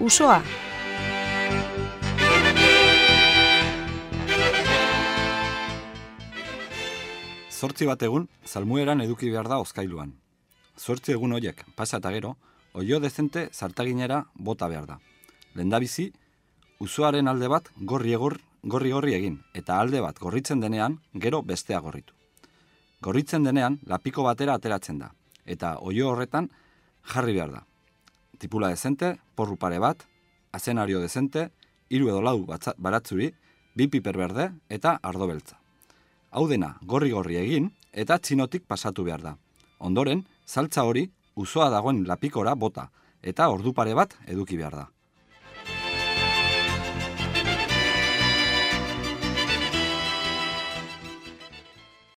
usoa. Zortzi bat egun, salmueran eduki behar da oskailuan. Zortzi egun horiek, pasa eta gero, oio dezente zartaginera bota behar da. Lendabizi, usoaren alde bat gorri egor, gorri gorri egin, eta alde bat gorritzen denean, gero bestea gorritu. Gorritzen denean, lapiko batera ateratzen da, eta oio horretan jarri behar da. Tipula dezente, porru pare bat, azenario dezente, hiru edo lau baratzuri, bi piper berde eta ardo beltza. Hau dena gorri-gorri egin eta txinotik pasatu behar da. Ondoren, saltza hori usoa dagoen lapikora bota eta ordu pare bat eduki behar da.